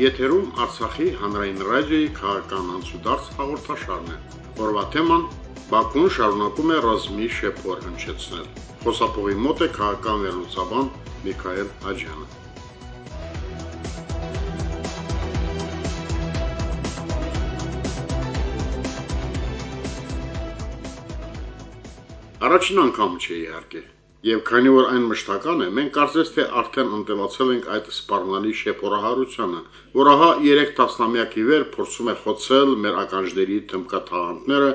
Եթերում Արցախի հանրային ռադիոյի քաղաքական անցուդարձ հաղորդաշարն է։ Օրվա թեման Բաքուն շարունակում է ռազմի շեփոր հնչեցնել։ Խոսափողի մոտ է քաղաքական վերլուծաբան Միքայել Աջյանը։ Առաջին անգամ չէ իհարկե, Եվ քանի որ այն մշտական է, մենք կարծես թե արդեն ընտելացել ենք այդ սպառնալի շեփորահարությանը, որ ահա 3 տասնամյակի վեր փորձում է խոցել մեր ականջների թմբկաթաղանթները,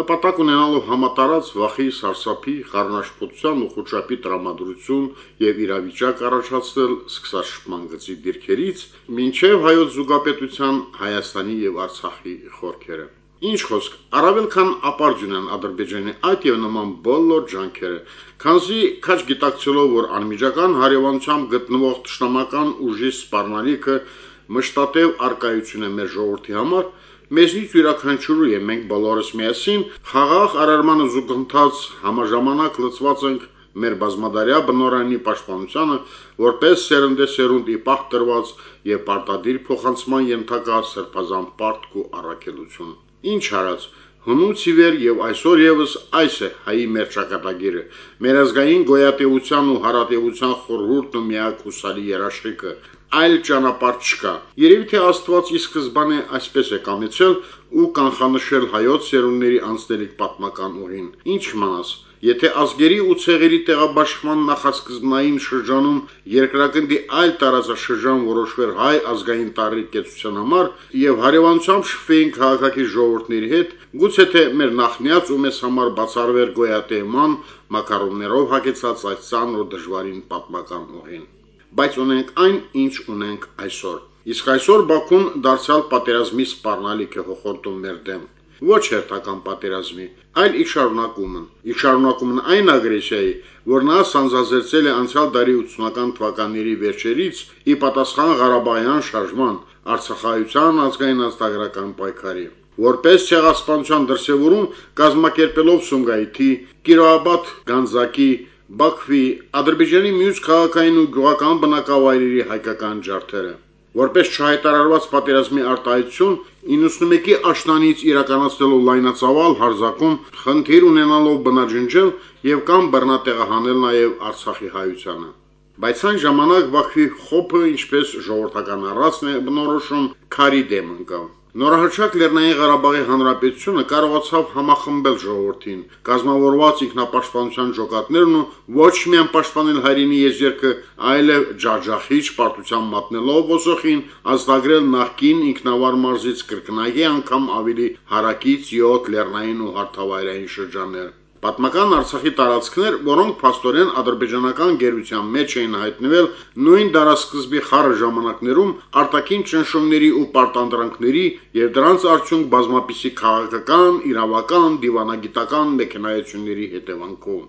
նպատակ ունենալով համատարած վախի, սարսափի, խառնաշփոթության ու խոճապի տրամադրություն եւ իրավիճակ առաջացնել սկսաշփման գծի դիրքերից, մինչեւ հայոց զուգապետության Հայաստանի եւ Արցախի խորքերը։ Ինչ խոսք, առավել քան ապարդյուն են Ադրբեջանի այդ եւ նման բոլոր ջանքերը, քանզի քաչ գիտակցելով, որ անմիջական հարևանությամբ գտնվող ճշտամական ուժի սպառնալիքը մշտատև արկայություն է մեր ժողովրդի համար, մեզնից յուրաքանչյուրը եւ մենք բոլորս միասին խաղաղ արարմանը զուգընթաց համաժամանակ լծված ենք մեր բազմադարյա բնորանի պաշտպանությանը, որպես սերնդեսերունդ ի պահ տրված եւ պարտադիր փոխանցման ենթակա սրբազան պարտք ու առաքելություն։ Ինչ արած, հնուց ի վեր եւ այսօր եւս այս է հայի մեր ճակատագիրը, մեր ազգային գոյատևության ու հարատևության խորհուրդն ու միակ հուսալի երաշխիքը, այլ ճանապարհ չկա։ Երևի թե Աստված ի սկզբանե այսպես է կամեցել ու կանխանշել հայոց սերունդների անձնելիք պատմական ուղին։ Ինչ մանաս, Եթե ազգերի ու ցեղերի տեղաբաշխման նախասկզբնային շրջանում երկրագնդի այլ տարածաշրջան որոշվեր հայ ազգային տարրիկեցության համար եւ հարևանությամբ շփվեին քաղաքակի ժողովուրդների հետ, գուցե թե մեր նախնյաց ու մեզ համար բացառվեր գոյատևման մակարոններով հագեցած այս ցան ու դժվարին պատմական ուղին։ Բայց ունենք այն, ինչ ունենք այսօր։ Իսկ այսօր Բաքուն դարձյալ պատերազմի սպառնալիք է հոխորտում մեր դեմ ոչ հերթական պատերազմի, այլ ի շարունակումն։ Ի շարունակումն այն ագրեսիայի, որ նա սանձազերծել է անցյալ դարի 80-ական թվականների վերջերից ի պատասխան Ղարաբաղյան շարժման, Արցախայության ազգային ազգագրական պայքարի որպես ցեղասպանության դրսևորում կազմակերպելով Սումգայիթի, Կիրոաբադ Գանձակի, Բաքվի, Ադրբեջանի մյուս քաղաքային ու գյուղական բնակավայրերի հայկական ջարդերը որպես չհայտարարված պատերազմի արտահայտություն 91-ի աշնանից իրականացնելով լայնածավալ հարձակում խնդիր ունենալով բնաջնջել եւ կամ բռնատեղահանել նաեւ Արցախի հայությանը բայց այն ժամանակ Բաքվի խոփը ինչպես ժողովրդական առածն է բնորոշում քարի դեմ ընկավ Նորահրճակ Լեռնային Ղարաբաղի Հանրապետությունը կարողացավ համախմբել ժողովրդին, կազմավորված ինքնապաշտպանության ջոկատներն ու ոչ միայն պաշտպանել հայրենի եզերքը, այլև ջաջախիչ պարտության մատնելով ոսոխին ազդագրել նախկին ինքնավար մարզից կրկնակի անգամ ավելի հարակից 7 լեռնային ու հարթավայրային շրջաններ։ Պատմական Արցախի տարածքներ, որոնք փաստորեն ադրբեջանական գերության մեջ էին հայտնվել նույն դարաշրջանի խառը ժամանակներում արտաքին ճնշումների ու պարտանդրանքների եւ դրանց արդյունք բազմապիսի քաղաքական, իրավական, դիվանագիտական մեխանայությունների հետևանքով։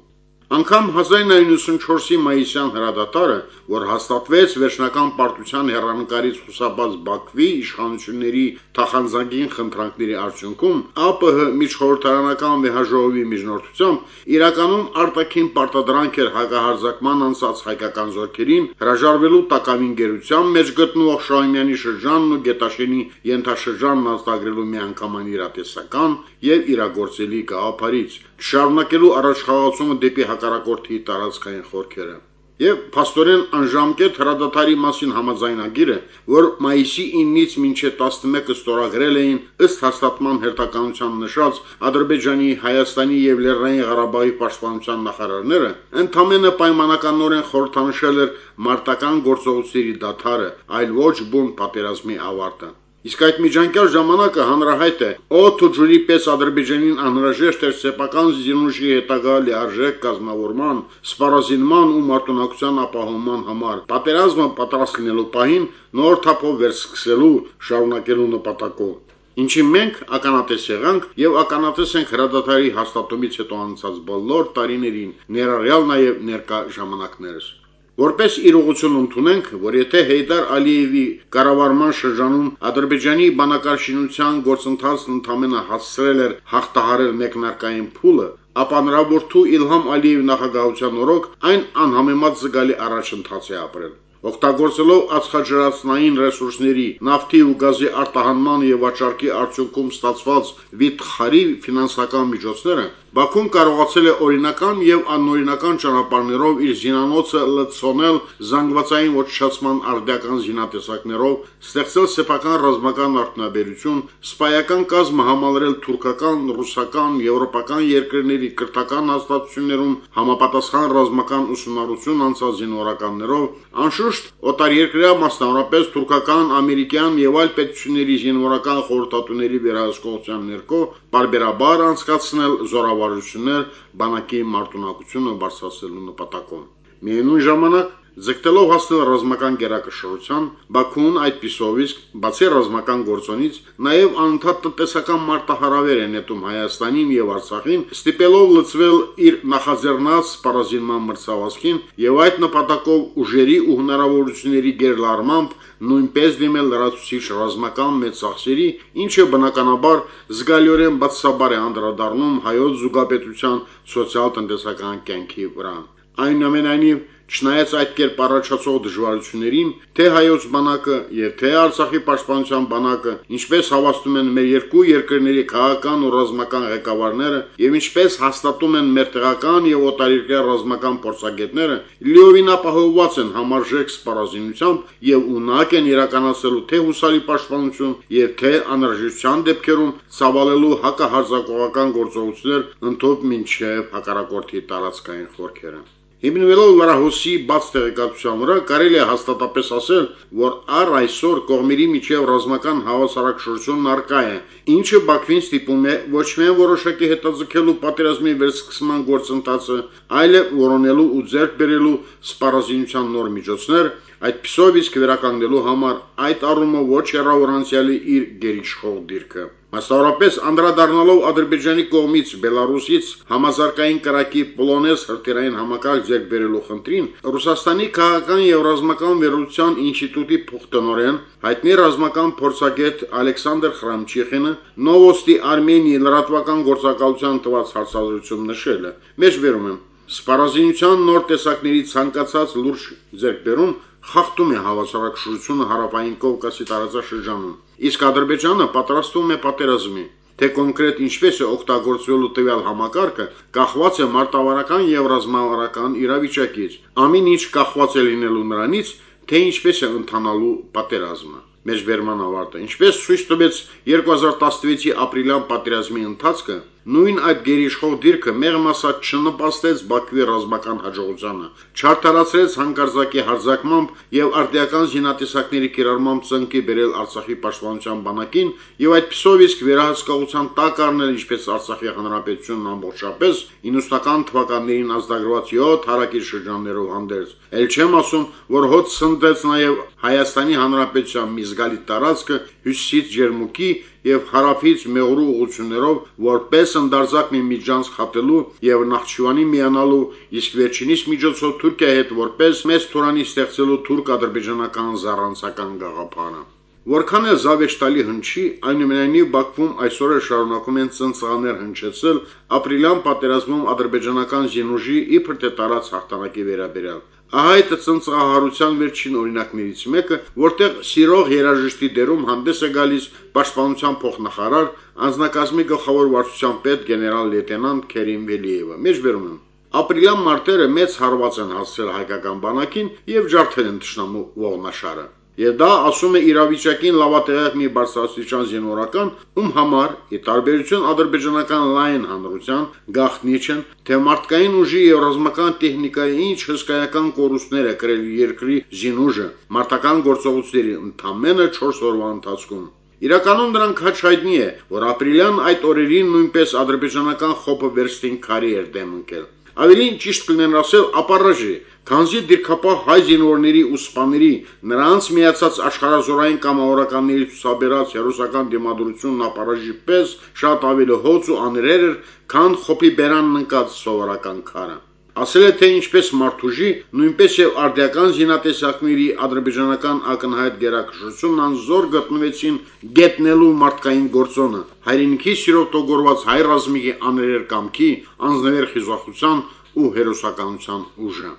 Անկամ 1994-ի մայիսյան հրադադարը, որ հաստատվեց վերջնական պարտության հերանեկարից խուսափած Բաքվի իշխանությունների թախանձնագին խնդրանքների արդյունքում, ԱՊՀ միջխորհրդարանական վեհաժողովի միջնորդությամբ իրականում արտաքին պարտադրանք էր հակահարձակման անցած հայկական զորքերին հրաժարվելու տակավին գերության մեջ գտնվող Շահումյանի շրջանն ու Գետաշենի ենթաշրջանն ազդագրելու միանգամայն իրատեսական եւ իրագործելի գաղափարից, շարունակելու առաջխաղացումը դեպի հակառակորդի տարածքային խորքերը։ Եվ փաստորեն անժամկետ հրադադարի մասին համաձայնագիրը, որ մայիսի 9-ից մինչև 11-ը ստորագրել էին ըստ հաստատման հերթականության նշած Ադրբեջանի, Հայաստանի եւ Լեռնային Ղարաբաղի պաշտպանության նախարարները, ընդամենը պայմանականորեն խորհրդանշել էր մարտական գործողությունների դադարը, այլ ոչ բուն պատերազմի ավարտը։ Իսկ այդ միջանկյալ ժամանակը հանրահայտ է, օդ ու ջուրի պես Ադրբեջանին անհրաժեշտ էր սեփական զինուժի հետագա լիարժեք կազմավորման, սպառազինման ու մարտունակության ապահովման համար, պատերազմը պատրաստ լինելու պահին նոր թափով վերսկսելու, շարունակելու նպատակով ինչի մենք ականատես եղանք եւ ականատես ենք հրադադարի հաստատումից հետո անցած բոլոր տարիներին, ներառյալ նաեւ ներկա ժամանակներս։ Որպես իրողություն ընդունենք, որ եթե Հեյդար Ալիևի կառավարման շրջանում Ադրբեջանի բանակարշինության գործընթացն ընդամենը հասցրել էր հաղթահարել մեկնարկային փուլը, ապա նրա որդու Իլհամ Ալիև նախագահության օրոք այն անհամեմատ զգալի առաջընթաց է ապրել։ Օգտագործելով ածխաջրածնային ռեսուրսների, նավթի ու գազի արտահանման եւ վաճառքի արդյունքում ստացված վիթխարի ֆինանսական միջոցները Բաքուն կարողացել է օրինական եւ անօրինական ճանապարհներով իր զինանոցը լցոնել զանգվածային ոչնչացման արդյական զինատեսակներով, ստեղծել սեփական ռազմական արտոնաբերություն, սպայական կազմը համալրել թուրքական, ռուսական, եվրոպական երկրների կրթական հաստատություններում համապատասխան ռազմական ուսումնառություն անցած զինվորականներով, անշուշտ օտարերկրյա մասնավորապես թուրքական, ամերիկյան եւ այլ պետությունների զինվորական խորհրդատուների վերահսկողության ներքո բարբերաբար անցկացնել զորավարություններ բանակի մարտունակությունը բարձրացնելու նպատակով։ Միևնույն ժամանակ Ձգտելով հասնել ռազմական գերակշռության, Բաքուն այդպիսով իսկ բացի ռազմական գործոնից նաև անընդհատ տնտեսական մարտահրավեր է նետում Հայաստանին եւ Արցախին, ստիպելով լծվել իր նախաձեռնած սպառազինման մրցավազքին եւ այդ նպատակով ուժերի ու հնարավորությունների գերլարմամբ նույնպես դիմել լրացուցիչ ռազմական մեծ ծախսերի, ինչը բնականաբար զգալիորեն բացասաբար է անդրադառնում հայոց զուգապետության սոցիալ-տնտեսական կյանքի վրա։ Այնուամենայնիվ Չնայած այդ կերպ առաջացող դժվարություններին, թե հայոց բանակը եւ թե Արցախի պաշտպանության բանակը, ինչպես հավաստում են մեր երկու երկրների քաղաքական ու ռազմական ղեկավարները եւ ինչպես հաստատում են մեր տեղական եւ օտարերկրյա ռազմական փորձագետները, լիովին ապահովված են համարժեք սպառազինությամբ եւ ունակ են իրականացելու թե հուսալի պաշտպանություն եւ թե անհրաժեշտության դեպքերում ցավալելու հակահարձակողական գործողություններ ընդཐུպ մինչև հակառակորդի տարածքային խորքերը։ Հիմնվելով լրահոսի բաց տեղեկատվության վրա կարելի է հաստատապես ասել, որ առ այսօր կողմերի միջև ռազմական հավասարակշռությունն արկա է, ինչը Բաքվին ստիպում է ոչ միայն որոշակի հետաձգելու պատերազմի վերսկսման գործընթացը, այլև որոնելու ու ձեռք բերելու սպառազինության նոր միջոցներ, այդպիսով իսկ վերականգնելու համար այդ առումով ոչ հեռավոր անցյալի իր գերիշխող դիրքը։ Մասնավորապես անդրադառնալով Ադրբեջանի կողմից Բելարուսից համազարգային կրակի Պոլոնես հրթիռային համակարգ ձեռք բերելու խնդրին, Ռուսաստանի քաղաքական եւ ռազմական վերլուծության ինստիտուտի փոխտնօրեն հայտնի ռազմական փորձագետ Ալեքսանդր Խրամչիխինը Նովոստի Արմենիի լրատվական գործակալության տված հարցազրույցում նշել է. «Մեջբերում եմ Սպառազինության նոր տեսակների ցանկացած լուրջ ձեռքբերում խախտում է հավասարակշռությունը հարավային Կովկասի տարածաշրջանում։ Իսկ Ադրբեջանը պատրաստվում է պատերազմի, թե կոնկրետ ինչպես է օգտագործվելու տվյալ համակարգը, կախված է մարտավարական եւ ռազմավարական իրավիճակից։ Ամեն ինչ կախված է լինելու նրանից, թե ինչպես է ընթանալու պատերազմը մեջբերման ավարտը։ Ինչպես ցույց տվեց 2016-ի ապրիլյան պատերազմի ընթացքը, Նույն այդ գերիշխող դիրքը մեղմ ասած չնպաստեց Բաքվի ռազմական հաջողությանը, չարթարացրեց հանկարծակի հարձակմամբ եւ արդիական զինատեսակների կիրառմամբ ծնկի բերել Արցախի պաշտպանության բանակին եւ այդպիսով իսկ վերահսկողության տակ առնել ինչպես Արցախի հանրապետությունն ամբողջապես 90-ական թվականներին ազդագրված 7 հարակիր շրջաններով հանդերձ։ Էլ չեմ ասում, որ հոց սնդեց նաեւ Հայաստանի հանրապետության մի զգալի տարածքը հյուսիսից Ջերմուկի եւ հարավից Մեղրու ուղություններով որպես ընդարձակ մի միջանց խատելու եւ Նախճիվանի միանալու, իսկ վերջինիս միջոցով Թուրքիայի հետ որպես մեծ Թուրանի ստեղծելու թուրք-ադրբեջանական զառանցական գաղափարը։ Որքան է զավեշտալի հնչի, այնուամենայնիվ Բաքվում այսօր է շարունակում են ծնծղաներ հնչեցել ապրիլյան պատերազմում ադրբեջանական զինուժի իբր թե տարած հաղթանակի վերաբերյալ։ Ահա այդ ծնծղահարության վերջին օրինակներից մեկը, որտեղ սիրող երաժշտի դերում հանդես է գալիս պաշտպանության փոխնախարար, անձնակազմի գլխավոր վարչության պետ գեներալ լեյտենանտ Քերիմ Վելիևը։ Մեջբերում եմ. Ապրիլյան մարտերը մեծ հարված են հասցրել հայկական բանակին եւ ջարդել են ճշնամու ողնաշարը։ Եվ դա ասում է իրավիճակին լավատեղյակ մի բարձրաստիճան զինվորական, ում համար, ի տարբերություն ադրբեջանական լայն հանրության, գաղտնի չեն, թե մարդկային ուժի եւ ռազմական տեխնիկայի ինչ հսկայական կորուստներ է կրել երկրի զինուժը մարտական գործողությունների ընդամենը 4 օրվա ընթացքում։ Իրականում նրանք հաճ հայտնի է, որ ապրիլյան այդ օրերին նույնպես ադրբեջանական խոփը վերստին քարի էր դեմ ընկել։ Ավելին ճիշտ կլիներ ասել ապարաժի, քանզի դիրքապահ հայ զինվորների ու սպաների նրանց միացած աշխարհազորային կամավորականների ցուսաբերած հերոսական դիմադրությունն ապարաժի պես շատ ավելի հոծ ու աներեր էր, քան խոփի բերանն ընկած սովորական քարը ասել է թե ինչպես մարդուժի, նույնպես եւ արդիական զինատեսակների ադրբեջանական ակնհայտ գերակշռությունն անզոր գտնվեցին գետնելու մարդկային գործոնը, հայրենիքի սիրով տոգորված հայ ռազմիկի աներեր կամքի, անձնվեր խիզախության ու հերոսականության ուժը։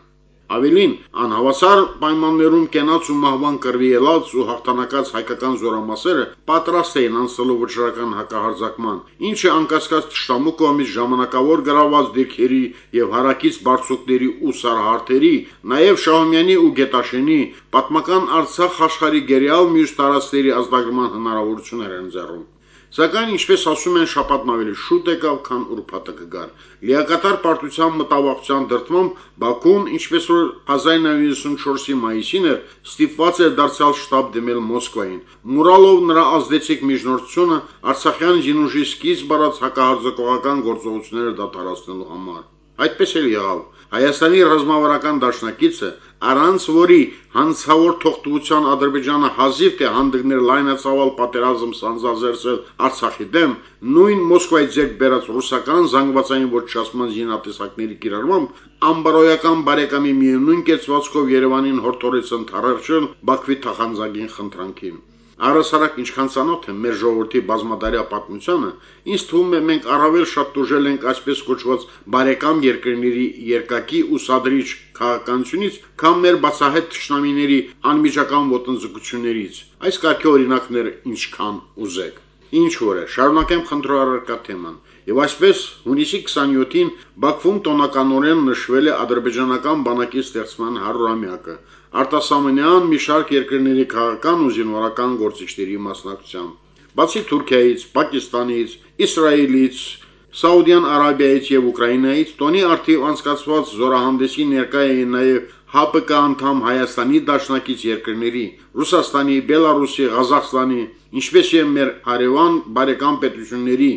Ավելին, անհավասար պայմաններում կենաց ու մահվան կրվի ելած ու հաղթանակած հայկական զորամասերը պատրաստ էին անցնելու վճռական հակահարձակման, ինչը անկասկած ճշտամու կողմից ժամանակավոր գրաված դիրքերի եւ հարակից բարձուկների ու սարհարթերի, նաեւ Շահումյանի ու Գետաշենի պատմական Արցախ աշխարհի գերիալ մյուս տարածքների ազդագրման հնարավորություններ են ձեռում։ Սակայն, ինչպես ասում են, շապատն ավելի շուտ եկավ, քան ուրբաթը կգար։ Լիակատար պարտության մտավախության դրդմամբ Բաքուն, ինչպես որ 1994-ի մայիսին էր, ստիպված էր դարձյալ շտաբ դիմել Մոսկվային։ Մուրալով նրա ազդեցիկ միջնորդությունը Արցախյան զինուժի սկիզբ առած հակահարձակողական գործողությունները դադարեցնելու համար։ Այդպես էլ եղավ։ Հայաստանի ռազմավարական դաշնակիցը առանց որի հանցավոր թողտվության Ադրբեջանը հազիվ թե հանդգներ լայնածավալ պատերազմ սանձազերծել Արցախի դեմ, նույն Մոսկվայի ձեռք բերած ռուսական զանգվածային ոչնչացման զինատեսակների կիրառմամբ ամբարոյական բարեկամի միևնույն կեցվածքով Երևանին հորթորեց ընթառաջել Բաքվի թախանձագին խնդրանքին։ Առասարակ ինչքան ցանոթ է մեր ժողովրդի բազմադարյա պատմությանը, ինձ թվում է մենք առավել շատ դժել ենք այսպես կոչված բարեկամ երկրների երկակի ու սադրիչ քաղաքականությունից, քան մեր բացահայտ ճշնամիների անմիջական ոտնձգություններից։ Այս կարգի օրինակներ ինչքան ուզեք։ Ինչ որ է, շարունակեմ խնդրո առարկա թեման։ Եվ այսպես հունիսի 27-ին Բաքվում տոնականորեն նշվել է ադրբեջանական բանակի ստեղծման 100-ամյակը արտասահմանյան մի շարք երկրների քաղաքական ու զինվորական գործիչների մասնակցությամբ։ Բացի Թուրքիայից, Պակիստանից, Իսրայելից, Սաուդյան Արաբիայից եւ Ուկրաինայից տոնի արդիվ անցկացված զորահանդեսի ներկայ էին նաեւ ՀԱՊԿ անդամ Հայաստանի դաշնակից երկրների՝ Ռուսաստանի, Բելարուսի, Ղազախստանի, ինչպես եւ մեր հարևան բարեկամ պետությունների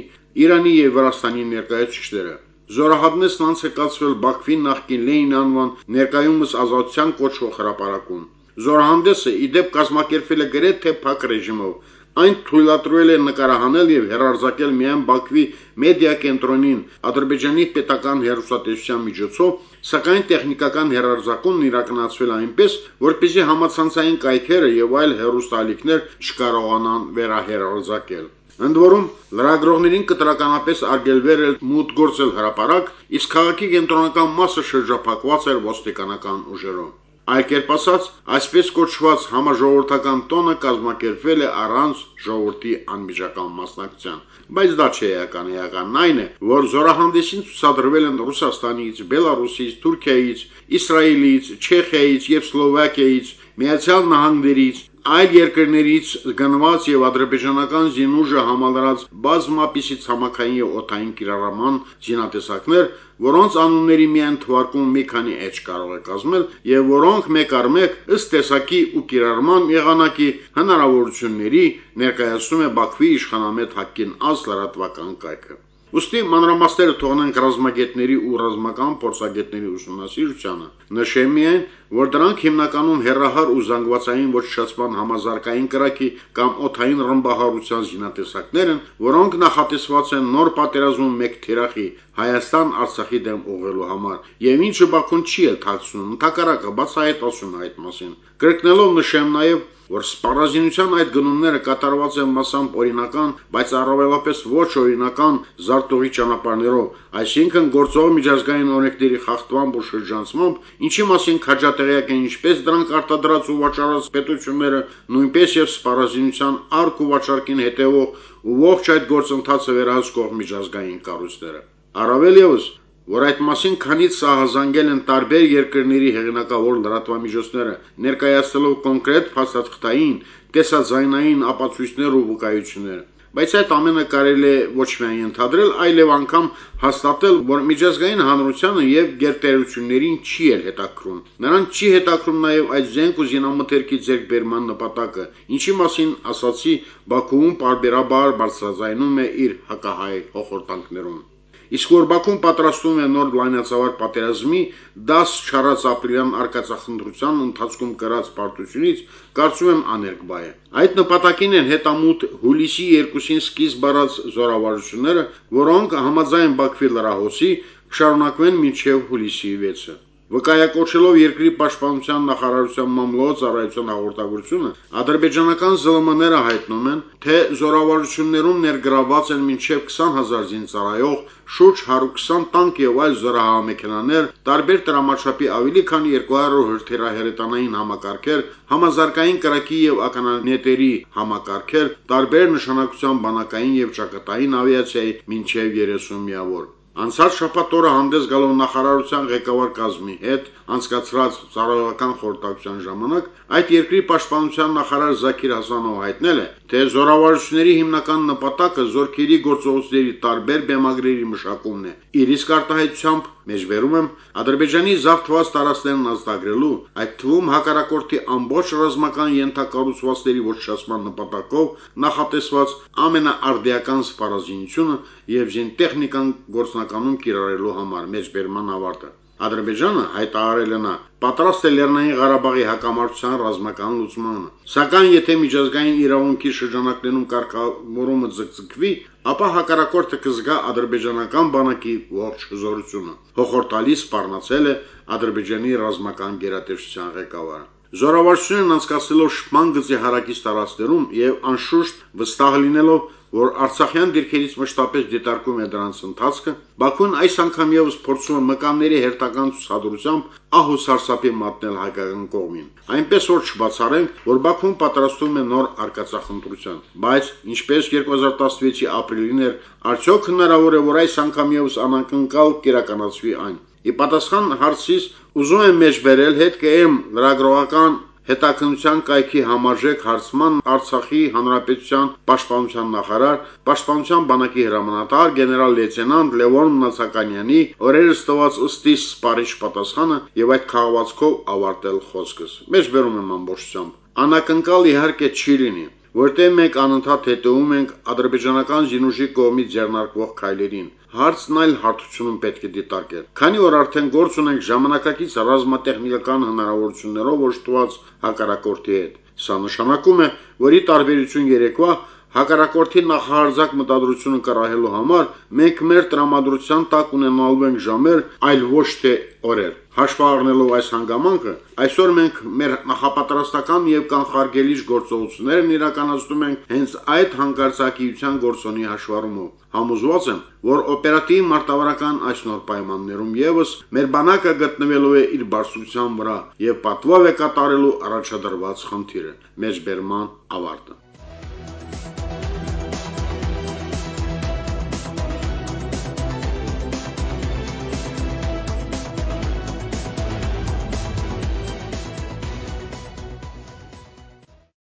Իրանի եւ Վրաստանի ներկայացուցիչները։ Զորահանդեսն անց է կացվել Բաքվի նախկին Լենին անվան ներկայումս ազատության կոչվող հրապարակում։ Զորահանդեսը իդեպ կազմակերպվել է գրեթե փակ ռեժիմով, Այն թույլատրվել է նկարահանել եւ հերարզակել միայն Բաքվի մեդիա կենտրոնին Ադրբեջանի պետական հեռուստատեսության միջոցով, սակայն տեխնիկական հերարզակումն իրականացվել այնպես, որպեսզի համացանցային կայքերը եւ այլ հեռուստալիքներ չկարողանան վերահերարզակել։ Ընդ որում լրագրողներին կտրականապես արգելվել էր մուտք գործել հրաապարակ, իսկ քաղաքի կենտրոնական մասը շրջափակված էր ոստիկանական ուժերով։ Այլ կերպ ասած, այսպես կոչված համաժողովրդական տոնը կազմակերպվել է առանց ժողովրդի անմիջական մասնակցության։ Բայց դա չէ էական, էականն այն է, որ զորահանդեսին ցուցադրվել են Ռուսաստանից, Բելարուսից, Թուրքիայից, Իսրայելից, Չեխիայից եւ Սլովակիայից, Միացյալ Նահանգներից, այլ երկրներից գնված եւ ադրբեջանական զինուժը համալրած բազմապիսի ցամաքային եւ օթային կիրառման զինատեսակներ, որոնց անունների միայն թվարկում մի քանի էջ կարող է կազմել եւ որոնք մեկ առ մեկ ըստ տեսակի ու կիրառման եղանակի հնարավորությունների ներկայացնում է Բաքվի իշխանամետ Հակին Աս լրատվական կայքը։ Ոստի մանրամասները թողնենք ռազմագետների ու ռազմական փորձագետների ուսումնասիրությանը։ Նշեմ միայն, որ դրանք հիմնականում հերահար ու զանգվածային ոչնչացման համազարգային կրակի կամ օթային ռմբահարության զինատեսակներ են, որոնք նախատեսված են նոր պատերազմում մեկ թիրախի Հայաստան-Արցախի դեմ ուղղելու համար, եւ ինչը Բաքուն չի էլ թաքցնում, ընդհակառակը բացահայտացում է այդ մասին։ Կրկնելով նշեմ նաեւ, որ սպառազինության այդ գնումները կատարված են մասամբ օրինական, բայց առավելապես ոչ օրինական զարտողի ճանապարհներով, այսինքն գործող միջազգային օրենքների խախտմամբ ու շրջանցմամբ, ինչի մասին քաջատեղյակ են ինչպես դրանք արտադրած ու վաճառած պետությունները, նույնպես եւ սպառազինության արկ ու վաճառքին հետևող ու ողջ այդ գործընթացը վերահսկող միջազգային կառույցները։ Առավել եւս, որ այդ մասին քանից սահազանգել են տարբեր երկրների հեղինակավոր լրատվամիջոցները, ներկայացնելով կոնկրետ փաստաթղթային, տեսաձայնային ապացույցներ ու վկայություններ բայց այդ ամենը կարելի է ոչ միայն ընդհանրել, այլև անգամ հաստատել, որ միջազգային հանրությանը եւ գերտերություններին չի էլ հետաքրում։ Նրան չի հետաքրում նաեւ այդ զենք ու զինամթերքի ձեռքբերման նպատակը, ինչի մասին ասացի Բաքուում բարբերաբար բարձրաձայնում է իր հակահայ հոխորտանքներում։ Իսկ որ Բաքուն պատրաստում է նոր լայնածավալ պատերազմի 10 չարած ապրիլյան արկածախնդրության ընթացքում կրած պարտությունից կարծում եմ աներկբա է։ Այդ նպատակին են հետամուտ հուլիսի 2-ին սկիզբ առած զորավարությունները, որոնք համաձայն Բաքվի լրահոսի կշարունակվեն մինչև հուլիսի 6-ը։ Վկայակոչելով երկրի պաշտպանության նախարարության մամլոյ ծառայության հաղորդագրությունը, ադրբեջանական ԶԼՄ-ները հայտնում են, թե զորավարություններում ներգրաված են մինչև 20000 զինծառայող, շուրջ 120 տանկ եւ այլ զորահամեքենաներ, տարբեր տրամաչափի ավելի քան 200 հրթիռահրետանային համակարգեր, համազարգային կրակի եւ ականանետերի համակարգեր, տարբեր նշանակության բանակային եւ ճակատային ավիացիայի մինչև 30 միավոր։ Անցած շաբաթ օրը հանդես գալով նախարարության ղեկավար կազմի հետ անցկացրած ծառայական խորհրդակցության ժամանակ այդ երկրի պաշտպանության նախարար Զաքիր Հասանովը հայտնել է, թե զորավարությունների հիմնական նպատակը զորքերի գործողությունների տարբեր բեմագրերի մշակումն է։ Իր իսկ արտահայտությամբ մեջբերում եմ Ադրբեջանի զավթված տարածքներն ազդագրելու, այդ թվում հակարակորթի ամբողջ ռազմական ենթակառուցվածքների ոչնչացման նպատակով նախատեսված ամենաարդիական սպառազինությունը եւ զինտեխնիկան գործնականում կիրառելու համար մեջբերման ավարտը։ Ադրբեջանը հայտարարել է նա. Պատրաստ է Լեռնային Ղարաբաղի հակամարտության ռազմական լուծմանը։ Սակայն եթե միջազգային իրավունքի շրջանակներում կարգավորումը ձգձգվի, ապա հակառակորդը կզգա ադրբեջանական բանակի ողջ հզորությունը։ Հոխորտալի սպառնացել է Ադրբեջանի ռազմական գերատեսչության ղեկավարը։ Զորավարություններն անցկացնելով շփման գծի հարակից տարածքներում եւ անշուշտ վստահ լինելով, որ Արցախյան դիրքերից մշտապես դիտարկում է դրանց ընթացքը, Բաքուն այս անգամ եւս փորձում է մկանների հերթական ցուցադրությամբ ահ ու սարսափի մատնել հայկական կողմին։ Այնպես որ չբացառենք, որ Բաքուն պատրաստվում է նոր արկածախնդրության, բայց ինչպես 2016-ի ապրիլին էր, արդյոք հնարավոր է, որ այս անգամ եւս անակնկալ կիրականացվի այն։ Ի պատասխան հարցիս ուզում եմ մեջբերել հետ կեմ լրագրողական հետաքննության կայքի համաժեք հարցման Արցախի հանրապետության պաշտպանության նախարար, պաշտպանության բանակի հրամանատար գեներալ-լեյտենանտ Լևոն Նացականյանի օրերս տված ըստի սպարիչ պատասխանը եւ այդ քաղվածքով ավարտել խոսքս։ Մեջբերում եմ ամբողջությամբ։ Անակնկալ իհարկե չի լինի, որտեղ մենք անընդհատ հետևում ենք ադրբեջանական զինուժի կողմից ձեռնարկվող քայլերին։ Հարցն այլ հարթությունում պետք է դիտարկել։ Քանի որ արդեն գործ ունենք ժամանակակից ռազմատեխնիկական հնարավորություններով օժտված հակարակորթի հետ, սա նշանակում է, որ ի տարբերություն երեկվա հակառակորդի նախահարձակ մտադրությունը կռահելու համար մենք մեր տրամադրության տակ ունենալու ենք ժամեր, այլ ոչ թե օրեր։ Հաշվի առնելով այս հանգամանքը, այսօր մենք մեր նախապատրաստական եւ կանխարգելիչ գործողություններն իրականացնում ենք հենց այդ հանկարծակիության գործոնի հաշվառումով։ Համոզված եմ, որ օպերատիվ մարտավարական այս նոր պայմաններում եւս մեր բանակը գտնվելու է իր բարձրության վրա եւ պատվավ է կատարելու առաջադրված խնդիրը՝ մեջբերման ավարտը։